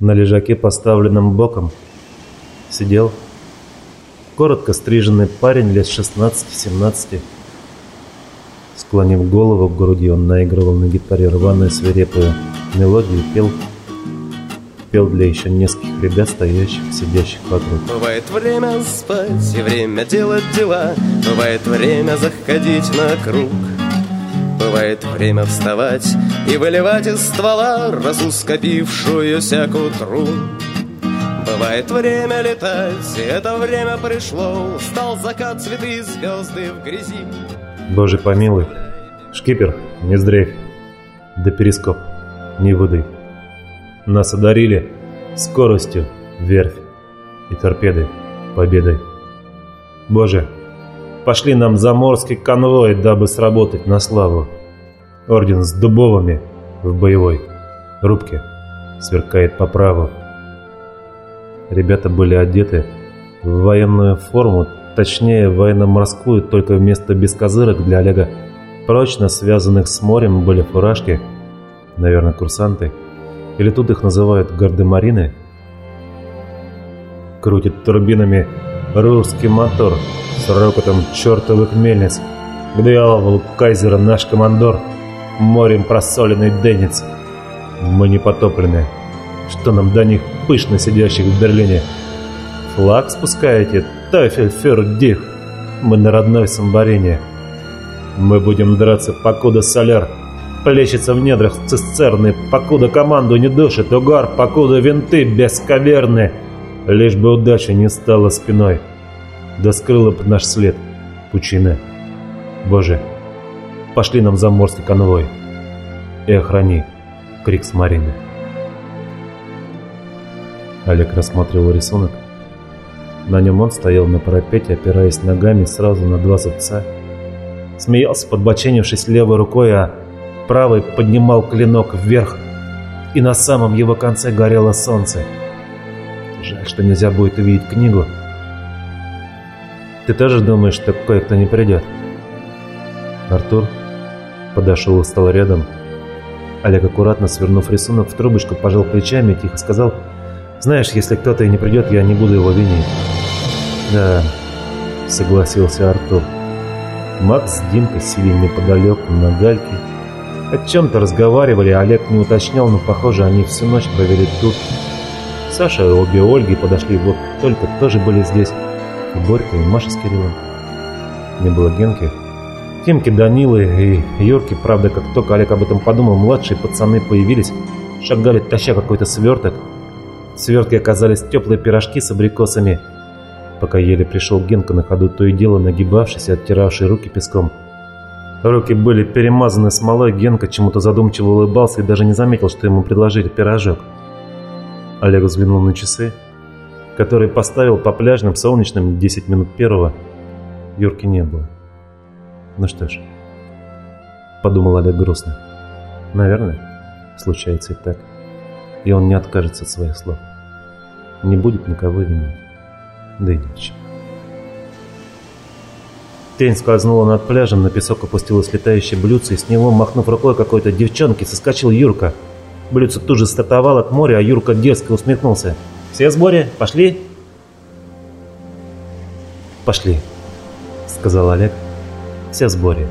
На лежаке, поставленном боком, сидел коротко стриженный парень лет 16-17. Склонив голову к груди, он наигрывал на гитаре рваную свирепую мелодию и пел пел для еще нескольких ребят, стоящих, сидящих вокруг. Бывает время спать и время делать дела, Бывает время заходить на круг. Бывает время вставать и выливать из ствола Росу скопившуюся к утру. Бывает время летать, и это время пришло, Стал закат, цветы, звезды в грязи. Боже помилуй, шкипер, не здрейф, да перископ, не выдай. Нас одарили скоростью верфь и торпеды победой. Боже, пошли нам заморский конвой, дабы сработать на славу. Орден с дубовыми в боевой рубке сверкает по праву. Ребята были одеты в военную форму, точнее военно-морскую, только вместо бескозырок для Олега, прочно связанных с морем, были фуражки, наверное, курсанты – или тут их называют гардемарины? Крутит турбинами русский мотор с рокотом чертовых мельниц. К дьяволу кайзера наш командор, морем просоленный денец. Мы не потоплены. Что нам до них пышно сидящих в Берлине? Флаг спускаете, Тофель Фюрдих. Мы на родной Самбарине. Мы будем драться, покуда соляр плещется в недрах цистерны, покуда команду не душит угар, покуда винты бесковерны, лишь бы удача не стала спиной, да скрыла бы наш след, пучины. Боже, пошли нам заморский конвой и охрани крик с Марины. Олег рассматривал рисунок. На нем он стоял на парапете, опираясь ногами сразу на два зубца. Смеялся, подбоченившись левой рукой, а Правый поднимал клинок вверх, и на самом его конце горело солнце. Жаль, что нельзя будет увидеть книгу. Ты тоже думаешь, что кое-кто не придет? Артур подошел и стал рядом. Олег, аккуратно свернув рисунок в трубочку, пожал плечами и тихо сказал, «Знаешь, если кто-то и не придет, я не буду его винить». «Да», — согласился Артур. Макс с Димкой сидели неподалеку на гальке, о чем-то разговаривали, Олег не уточнял, но, похоже, они всю ночь провели тут. Саша и обе Ольги подошли вот только тоже были здесь. И Борька, и Маша с Кириллом. Не было Генки. Тимки, Данилы и Юрки, правда, как только Олег об этом подумал, младшие пацаны появились, шагали, таща какой-то сверток. В свертке оказались теплые пирожки с абрикосами. Пока еле пришел Генка на ходу, то и дело нагибавшись и оттиравший руки песком. Руки были перемазаны смолой, Генка чему-то задумчиво улыбался и даже не заметил, что ему предложили пирожок. Олег взглянул на часы, которые поставил по пляжным солнечным 10 минут первого. Юрки не было. Ну что ж, подумал Олег грустно. Наверное, случается и так. И он не откажется от своих слов. Не будет никого винить. Да и ничего. Тень скользнула над пляжем, на песок опустилось летающее блюдце, и с него, махнув рукой какой-то девчонки, соскочил Юрка. Блюдце тут же стартовало от моря, а Юрка дерзко усмехнулся. «Все в сборе? Пошли?» «Пошли», — сказал Олег. «Все в сборе».